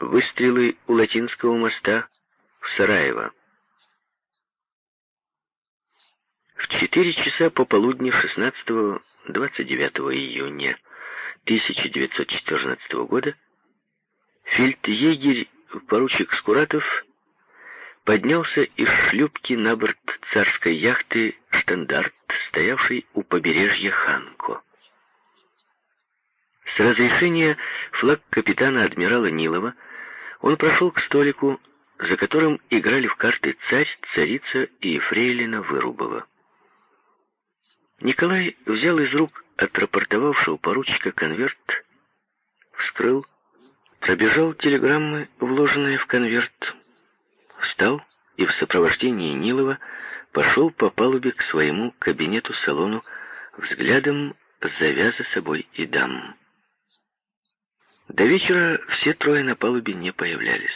Выстрелы у Латинского моста в Сараево. В 4 часа пополудни 16-29 июня 1914 года фельдъегерь поручик Скуратов поднялся из шлюпки на борт царской яхты «Штандарт», стоявшей у побережья Ханко. С разрешения флаг капитана адмирала Нилова он прошел к столику, за которым играли в карты царь, царица и фрейлина Вырубова. Николай взял из рук отрапортовавшего поручика конверт, вскрыл, пробежал телеграммы, вложенные в конверт, встал и в сопровождении Нилова пошел по палубе к своему кабинету-салону, взглядом завя за собой и дам. До вечера все трое на палубе не появлялись.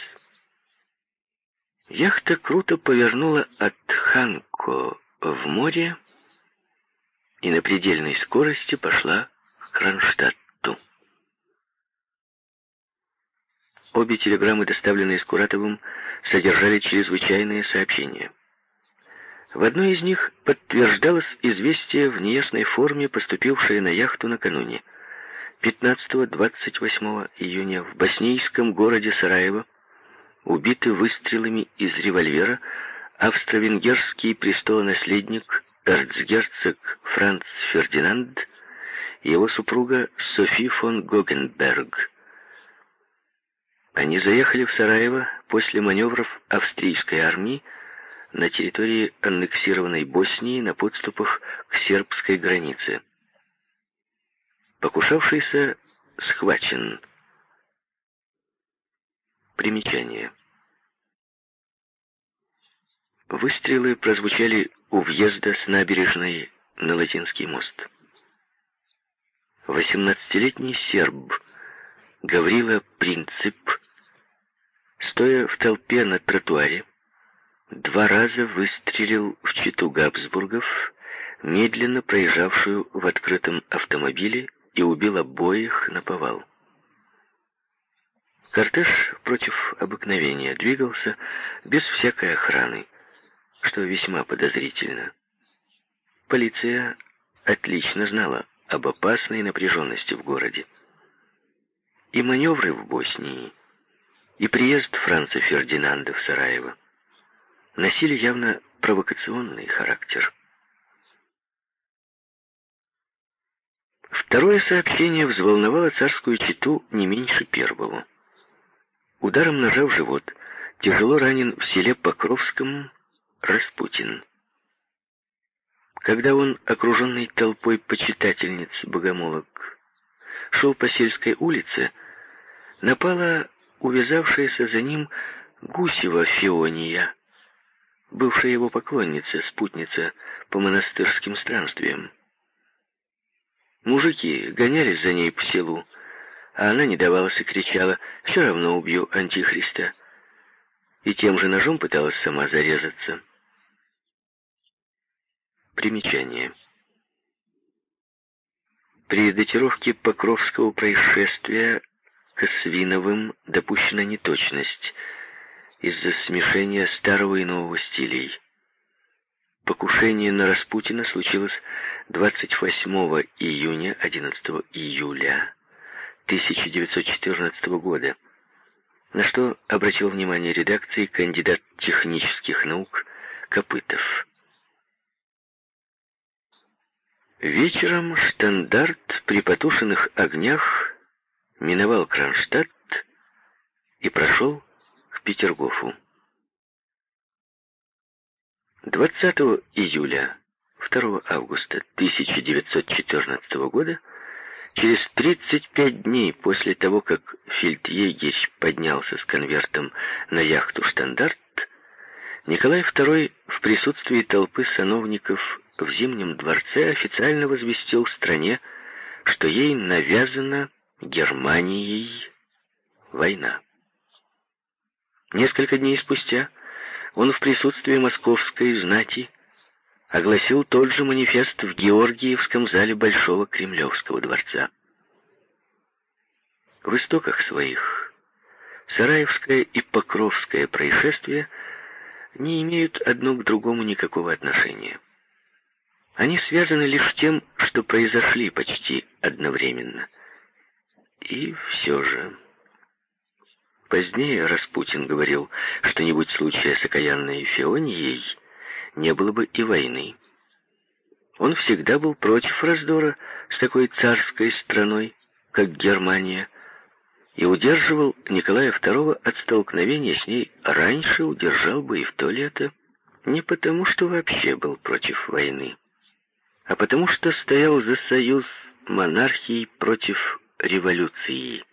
Яхта круто повернула от Ханко в море и на предельной скорости пошла к Кронштадту. Обе телеграммы, доставленные Скуратовым, содержали чрезвычайные сообщения. В одной из них подтверждалось известие в неясной форме, поступившее на яхту накануне. 15-28 июня в боснийском городе Сараево убиты выстрелами из револьвера австро-венгерский престолонаследник эрцгерцог Франц Фердинанд и его супруга Софи фон Гогенберг. Они заехали в Сараево после маневров австрийской армии на территории аннексированной Боснии на подступах к сербской границе. Покушавшийся схвачен. Примечание. Выстрелы прозвучали у въезда с набережной на Латинский мост. Восемнадцатилетний серб Гаврила Принцип, стоя в толпе на тротуаре, два раза выстрелил в читу Габсбургов, медленно проезжавшую в открытом автомобиле, и убил обоих на повал. Кортеж против обыкновения двигался без всякой охраны, что весьма подозрительно. Полиция отлично знала об опасной напряженности в городе. И маневры в Боснии, и приезд Франца Фердинанда в Сараево носили явно провокационный характер. Второе сообщение взволновало царскую чету не меньше первого. Ударом ножа в живот тяжело ранен в селе Покровском Распутин. Когда он, окруженный толпой почитательниц богомолок, шел по сельской улице, напала увязавшаяся за ним Гусева Феония, бывшая его поклонница, спутница по монастырским странствиям. Мужики гонялись за ней по селу, а она не давалась и кричала «Все равно убью Антихриста!» и тем же ножом пыталась сама зарезаться. Примечание. При датировке Покровского происшествия Косвиновым допущена неточность из-за смешения старого и нового стилей. Покушение на Распутина случилось 28 июня 11 июля 1914 года, на что обратил внимание редакции кандидат технических наук Копытов. Вечером штандарт при потушенных огнях миновал Кронштадт и прошел к Петергофу. 20 июля 2 августа 1914 года, через 35 дней после того, как фельдъегерь поднялся с конвертом на яхту «Штандарт», Николай II в присутствии толпы сановников в Зимнем дворце официально возвестил стране, что ей навязана Германией война. Несколько дней спустя он в присутствии московской знати огласил тот же манифест в Георгиевском зале Большого Кремлевского дворца. В истоках своих Сараевское и Покровское происшествия не имеют одно к другому никакого отношения. Они связаны лишь тем, что произошли почти одновременно. И все же... Позднее Распутин говорил, что не будь случая с окаянной Феонией, не было бы и войны. Он всегда был против раздора с такой царской страной, как Германия, и удерживал Николая II от столкновения с ней раньше, удержал бы и в то лето, не потому что вообще был против войны, а потому что стоял за союз монархии против революции.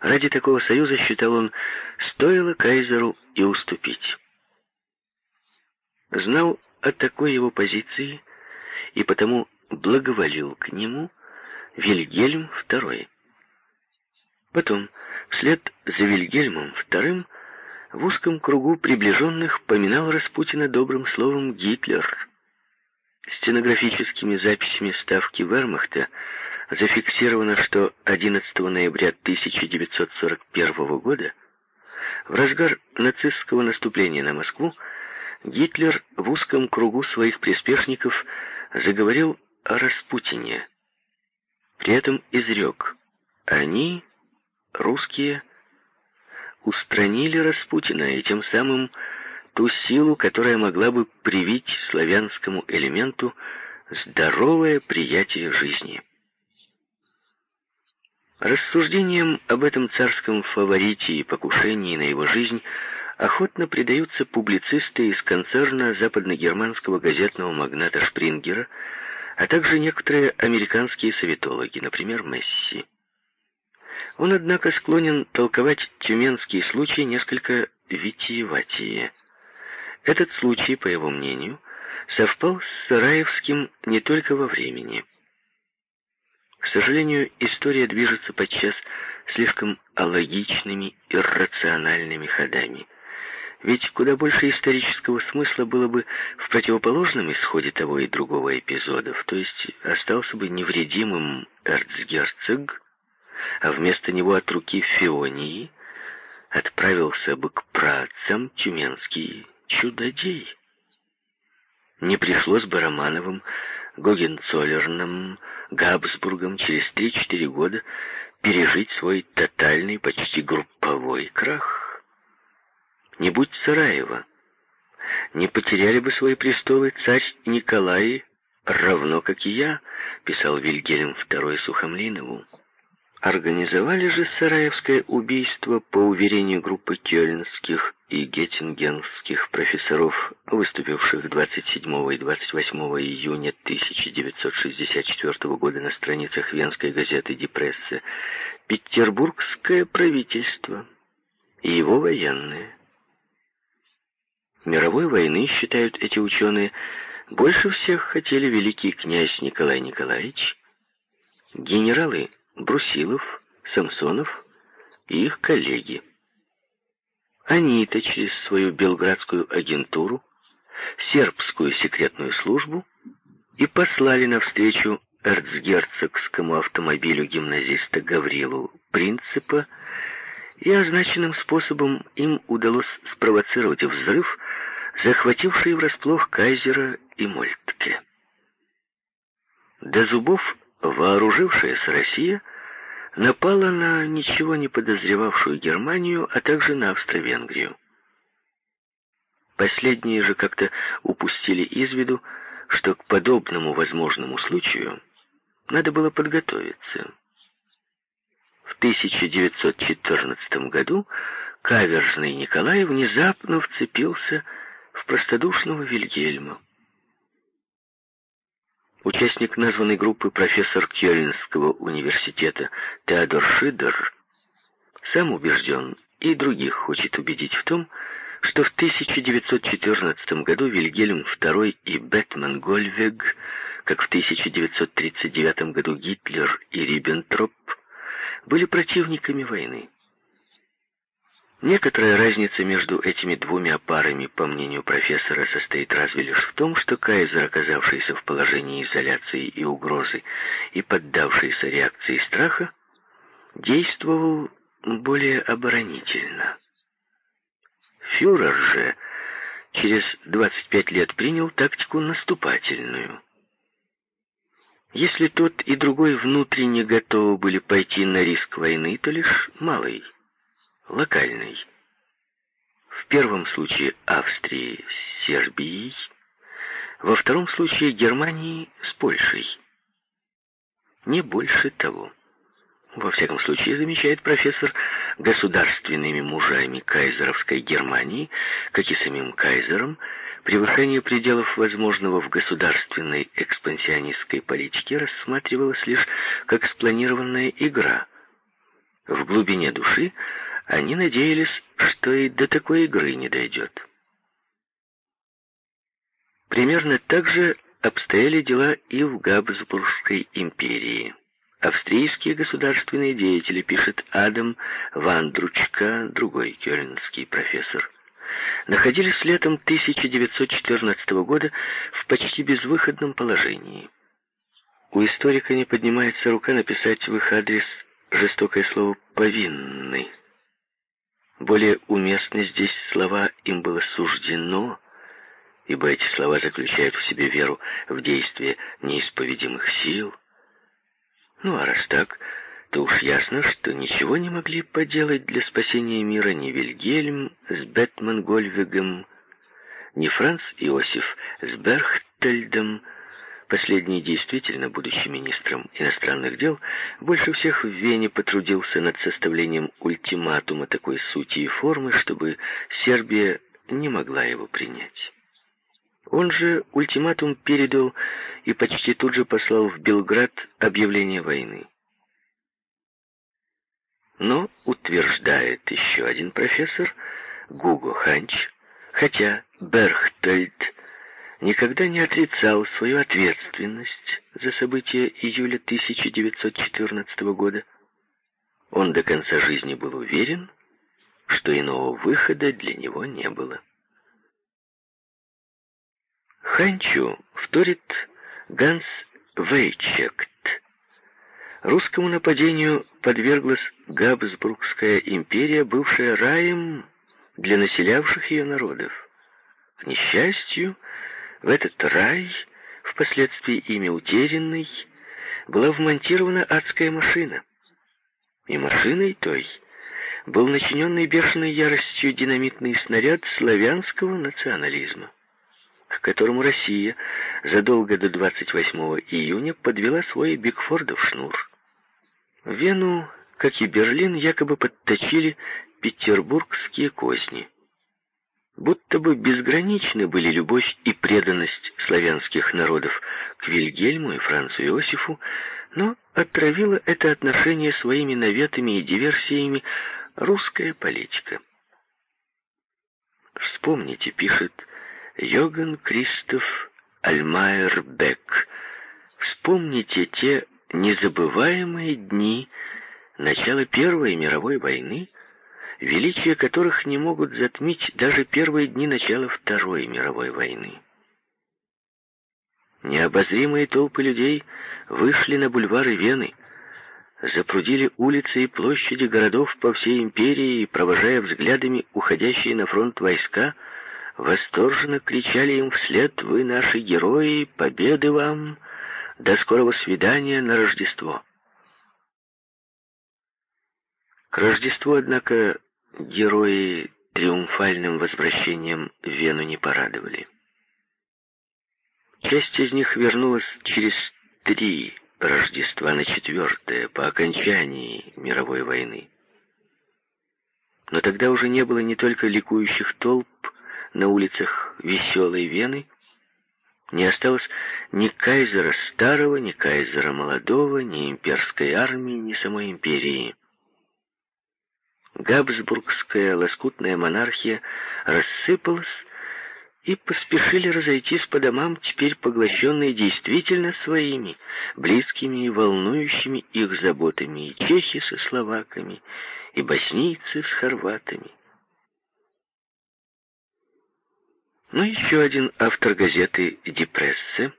Ради такого союза, считал он, стоило кайзеру и уступить. Знал о такой его позиции и потому благоволил к нему Вильгельм II. Потом, вслед за Вильгельмом II, в узком кругу приближенных поминал Распутина добрым словом Гитлер. Стенографическими записями ставки Вермахта зафиксировано, что 11 ноября 1941 года, в разгар нацистского наступления на Москву, Гитлер в узком кругу своих приспешников заговорил о Распутине. При этом изрек «Они русские устранили Распутина и тем самым ту силу, которая могла бы привить славянскому элементу здоровое приятие жизни. Рассуждениям об этом царском фаворите и покушении на его жизнь охотно предаются публицисты из концерна западногерманского газетного магната Шпрингера, а также некоторые американские советологи, например, Месси. Он, однако, склонен толковать тюменский случай несколько витиеватее. Этот случай, по его мнению, совпал с Сараевским не только во времени. К сожалению, история движется подчас слишком алогичными, иррациональными ходами. Ведь куда больше исторического смысла было бы в противоположном исходе того и другого эпизодов, то есть остался бы невредимым эрцгерцог, а вместо него от руки Феонии отправился бы к працам тюменский чудодей. Не пришлось бы Романовым, Гогенцоллерным, Габсбургом через 3-4 года пережить свой тотальный, почти групповой крах. Не будь Сараева, не потеряли бы свои престолы царь Николай, равно как и я, писал Вильгельм II Сухомлинову. Организовали же Сараевское убийство по уверению группы кёльнских и геттингенских профессоров, выступивших 27 и 28 июня 1964 года на страницах венской газеты «Депрессе», петербургское правительство и его военные. Мировой войны, считают эти ученые, больше всех хотели великий князь Николай Николаевич, генералы Брусилов, Самсонов и их коллеги. Они-то через свою белградскую агентуру, сербскую секретную службу и послали навстречу эрцгерцогскому автомобилю гимназиста Гаврилу Принципа, и означенным способом им удалось спровоцировать взрыв, захвативший врасплох Кайзера и Мольтке. До зубов вооружившаяся Россия напала на ничего не подозревавшую Германию, а также на Австро-Венгрию. Последние же как-то упустили из виду, что к подобному возможному случаю надо было подготовиться. В 1914 году каверзный Николай внезапно вцепился в простодушного Вильгельма. Участник названной группы профессор Кёльнского университета Теодор Шидер сам убежден и других хочет убедить в том, что в 1914 году Вильгельм II и Бетман Гольвег, как в 1939 году Гитлер и Риббентроп, были противниками войны. Некоторая разница между этими двумя парами, по мнению профессора, состоит разве лишь в том, что Кайзер, оказавшийся в положении изоляции и угрозы и поддавшийся реакции страха, действовал более оборонительно. Фюрер же через 25 лет принял тактику наступательную. Если тот и другой внутренне готовы были пойти на риск войны, то лишь малый, локальный. В первом случае Австрии с Сербией, во втором случае Германии с Польшей. Не больше того. Во всяком случае, замечает профессор, государственными мужами кайзеровской Германии, как и самим кайзером, превышение пределов возможного в государственной экспансионистской политике рассматривалось лишь как спланированная игра. В глубине души они надеялись, что и до такой игры не дойдет. Примерно так же обстояли дела и в Габсбургской империи. Австрийские государственные деятели, пишет Адам Вандручка, другой кёльнский профессор, находились летом 1914 года в почти безвыходном положении. У историка не поднимается рука написать в их адрес жестокое слово «повинный». Более уместны здесь слова «им было суждено», ибо эти слова заключают в себе веру в действие неисповедимых сил. Ну а раз так, то уж ясно, что ничего не могли поделать для спасения мира ни Вильгельм с Бетман-Гольвигом, ни Франц Иосиф с Берхтельдом, Последний, действительно, будучи министром иностранных дел, больше всех в Вене потрудился над составлением ультиматума такой сути и формы, чтобы Сербия не могла его принять. Он же ультиматум передал и почти тут же послал в Белград объявление войны. Но, утверждает еще один профессор, Гуго Ханч, хотя Берхтельд никогда не отрицал свою ответственность за события июля 1914 года. Он до конца жизни был уверен, что иного выхода для него не было. Ханчу вторит Ганс Вейчект. Русскому нападению подверглась Габсбургская империя, бывшая раем для населявших ее народов. К несчастью, в этот рай, впоследствии ими утерянный, была вмонтирована адская машина. И машиной той был начиненный бешеной яростью динамитный снаряд славянского национализма, к которому Россия задолго до 28 июня подвела свой Бигфордов шнур. Вену, как и Берлин, якобы подточили петербургские козни будто бы безграничны были любовь и преданность славянских народов к Вильгельму и Францу Иосифу, но отравила это отношение своими наветами и диверсиями русская политика. Вспомните, пишет Йоган Кристоф Альмайер Бек, вспомните те незабываемые дни начала Первой мировой войны, величие которых не могут затмить даже первые дни начала Второй мировой войны. Необозримые толпы людей вышли на бульвары Вены, запрудили улицы и площади городов по всей империи и, провожая взглядами уходящие на фронт войска, восторженно кричали им вслед «Вы наши герои! Победы вам! До скорого свидания на Рождество!» К Рождеству, однако, герои триумфальным возвращением Вену не порадовали. Часть из них вернулась через три Рождества на четвертое, по окончании мировой войны. Но тогда уже не было не только ликующих толп на улицах веселой Вены, не осталось ни кайзера старого, ни кайзера молодого, ни имперской армии, ни самой империи. Габсбургская лоскутная монархия рассыпалась, и поспешили разойтись по домам, теперь поглощенные действительно своими, близкими и волнующими их заботами, и чехи со словаками, и боснийцы с хорватами. Но еще один автор газеты «Депрессе»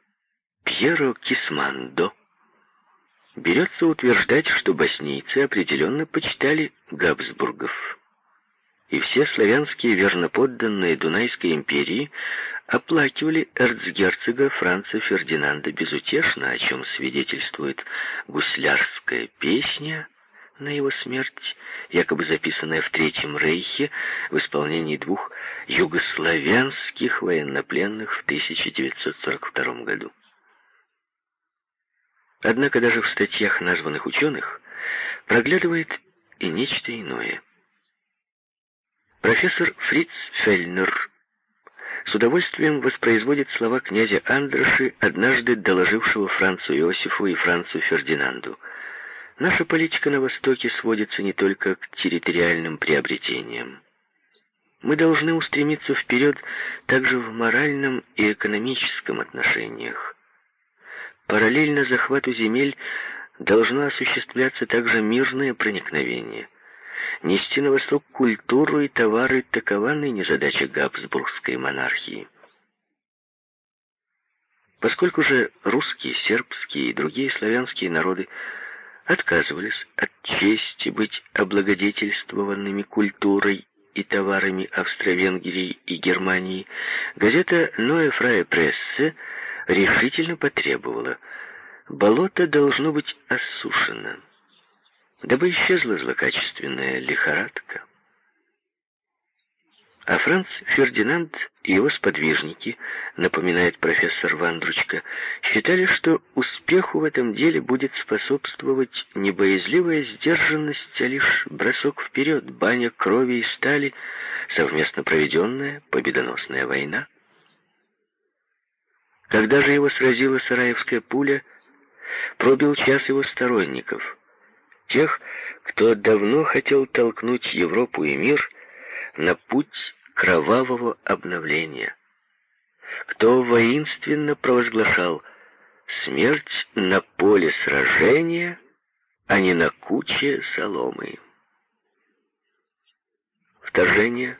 Пьеро Кисмандо берется утверждать, что боснийцы определенно почитали Габсбургов. И все славянские верноподданные Дунайской империи оплакивали эрцгерцога Франца Фердинанда безутешно, о чем свидетельствует гуслярская песня на его смерть, якобы записанная в Третьем Рейхе в исполнении двух югославянских военнопленных в 1942 году. Однако даже в статьях названных ученых проглядывает и нечто иное. Профессор Фриц Фельнер с удовольствием воспроизводит слова князя Андраши, однажды доложившего Францу Иосифу и Францу Фердинанду. Наша политика на Востоке сводится не только к территориальным приобретениям. Мы должны устремиться вперед также в моральном и экономическом отношениях. Параллельно захвату земель должно осуществляться также мирное проникновение. Нести на восток культуру и товары – такова ныне задача Габсбургской монархии. Поскольку же русские, сербские и другие славянские народы отказывались от чести быть облагодетельствованными культурой и товарами Австро-Венгрии и Германии, газета «Ноэ Фрае Прессе» решительно потребовала «болото должно быть осушено» дабы исчезла злокачественная лихорадка. А Франц Фердинанд и его сподвижники, напоминает профессор Вандручка, считали, что успеху в этом деле будет способствовать не боязливая сдержанность, а лишь бросок вперед, баня крови и стали, совместно проведенная победоносная война. Когда же его сразила сараевская пуля, пробил час его сторонников — тех, кто давно хотел толкнуть Европу и мир на путь кровавого обновления, кто воинственно провозглашал смерть на поле сражения, а не на куче соломы. Вторжения,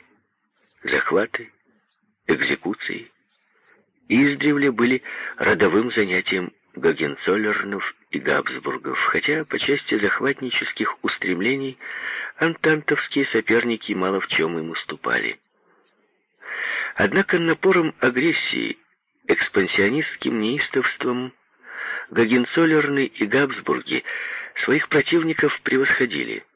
захваты, экзекуции издревле были родовым занятием Гогенцоллернов и Габсбургов, хотя по части захватнических устремлений антантовские соперники мало в чем им уступали. Однако напором агрессии, экспансионистским неистовством Гогенцоллерны и Габсбурги своих противников превосходили –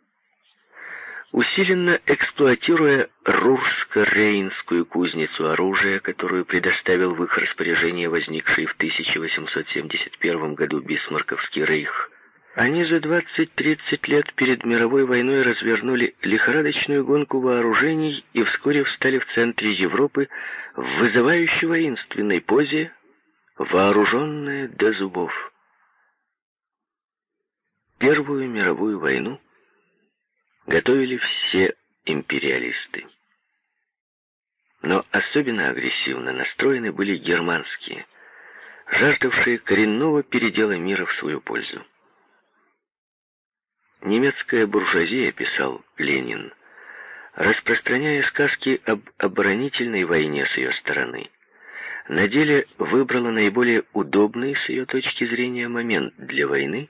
усиленно эксплуатируя Рурско-Рейнскую кузницу оружия, которую предоставил в их распоряжение возникший в 1871 году Бисмарковский рейх, они за 20-30 лет перед мировой войной развернули лихорадочную гонку вооружений и вскоре встали в центре Европы в вызывающей воинственной позе, вооруженные до зубов. Первую мировую войну готовили все империалисты. Но особенно агрессивно настроены были германские, жаждавшие коренного передела мира в свою пользу. Немецкая буржуазия, писал Ленин, распространяя сказки об оборонительной войне с ее стороны, на деле выбрала наиболее удобный с ее точки зрения момент для войны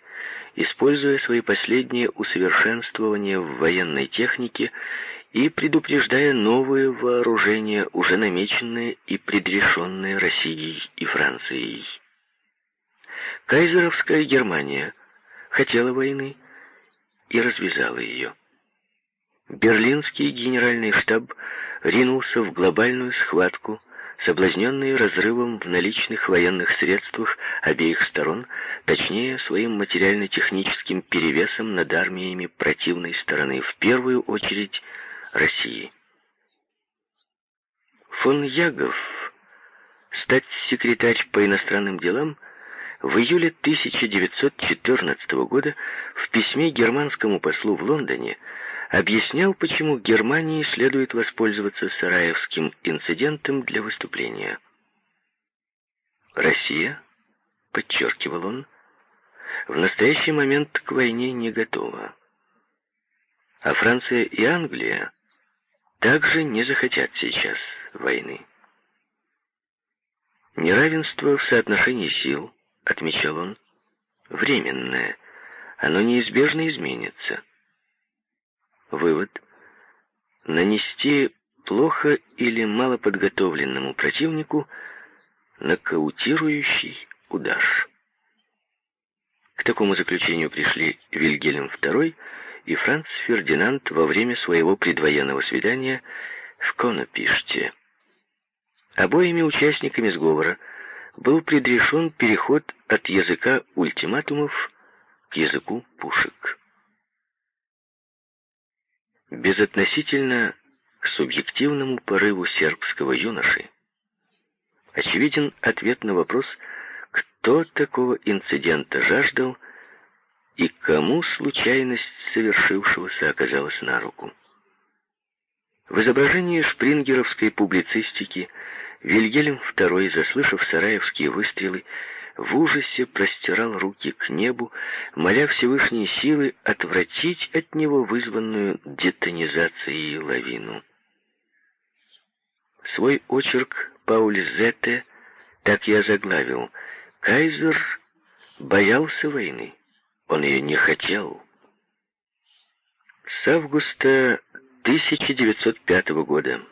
используя свои последние усовершенствования в военной технике и предупреждая новые вооружения, уже намеченные и предрешенные Россией и Францией. Кайзеровская Германия хотела войны и развязала ее. Берлинский генеральный штаб ринулся в глобальную схватку соблазненные разрывом в наличных военных средствах обеих сторон, точнее, своим материально-техническим перевесом над армиями противной стороны, в первую очередь России. Фон Ягов, стать секретарь по иностранным делам, в июле 1914 года в письме германскому послу в Лондоне объяснял, почему Германии следует воспользоваться Сараевским инцидентом для выступления. Россия, подчеркивал он, в настоящий момент к войне не готова. А Франция и Англия также не захотят сейчас войны. Неравенство в соотношении сил, отмечал он, временное – оно неизбежно изменится. Вывод. Нанести плохо или мало подготовленному противнику нокаутирующий удар. К такому заключению пришли Вильгельм II и Франц Фердинанд во время своего предвоенного свидания в Конопиште. Обоими участниками сговора был предрешен переход от языка ультиматумов к языку пушек. Безотносительно к субъективному порыву сербского юноши, очевиден ответ на вопрос, кто такого инцидента жаждал и кому случайность совершившегося оказалась на руку. В изображении шпрингеровской публицистики Вильгельм II, заслышав сараевские выстрелы, в ужасе простирал руки к небу, моля Всевышней силы отвратить от него вызванную детонизацией лавину. Свой очерк Пауль Зетте так я заглавил «Кайзер боялся войны, он ее не хотел». С августа 1905 года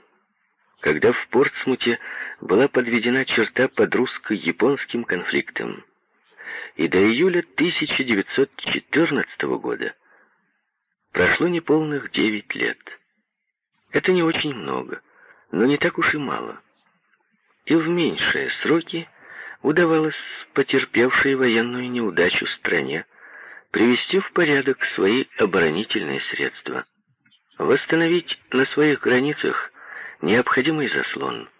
когда в Портсмуте была подведена черта под русско-японским конфликтом. И до июля 1914 года прошло неполных 9 лет. Это не очень много, но не так уж и мало. И в меньшие сроки удавалось потерпевшей военную неудачу стране привести в порядок свои оборонительные средства, восстановить на своих границах необходимый заслон.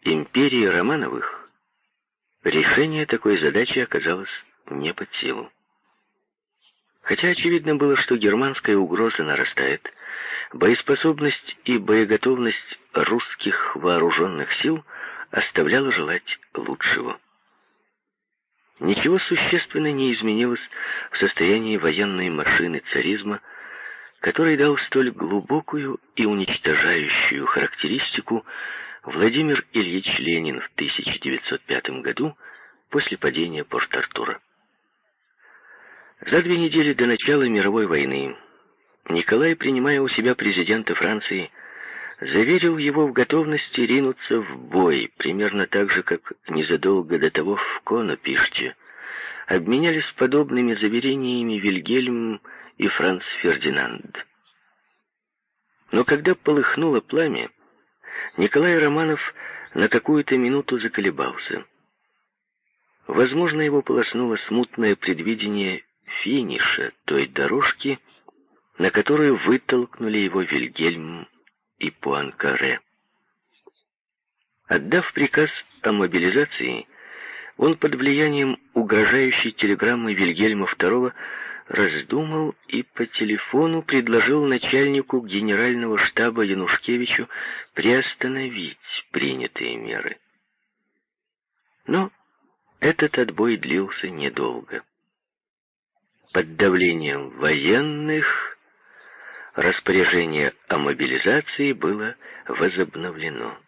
Империи Романовых решение такой задачи оказалось не под силу. Хотя очевидно было, что германская угроза нарастает, боеспособность и боеготовность русских вооруженных сил оставляла желать лучшего. Ничего существенно не изменилось в состоянии военной машины царизма, который дал столь глубокую и уничтожающую характеристику Владимир Ильич Ленин в 1905 году после падения Порт-Артура. За две недели до начала мировой войны Николай, принимая у себя президента Франции, заверил его в готовности ринуться в бой, примерно так же, как незадолго до того в Конопиште. Обменялись подобными заверениями Вильгельм и Франц Фердинанд. Но когда полыхнуло пламя, Николай Романов на какую-то минуту заколебался. Возможно, его полоснуло смутное предвидение финиша той дорожки, на которую вытолкнули его Вильгельм и Пуанкаре. Отдав приказ о мобилизации, он под влиянием угрожающей телеграммы Вильгельма II раздумал и по телефону предложил начальнику генерального штаба Янушкевичу приостановить принятые меры. Но этот отбой длился недолго. Под давлением военных распоряжение о мобилизации было возобновлено.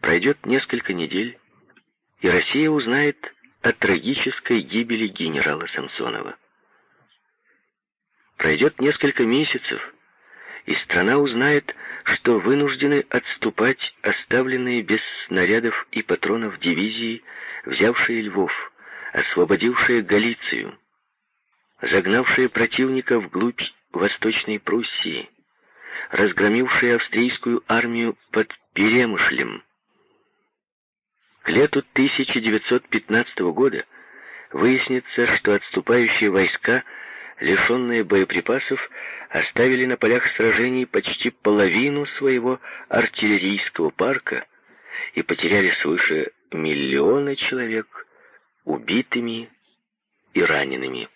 Пройдет несколько недель, и Россия узнает о трагической гибели генерала Самсонова. Пройдет несколько месяцев, и страна узнает, что вынуждены отступать оставленные без снарядов и патронов дивизии, взявшие Львов, освободившие Галицию, загнавшие противника вглубь Восточной Пруссии, разгромившие австрийскую армию под Перемышлем, к лету 1915 года выяснится, что отступающие войска, лишенные боеприпасов, оставили на полях сражений почти половину своего артиллерийского парка и потеряли свыше миллиона человек убитыми и ранеными.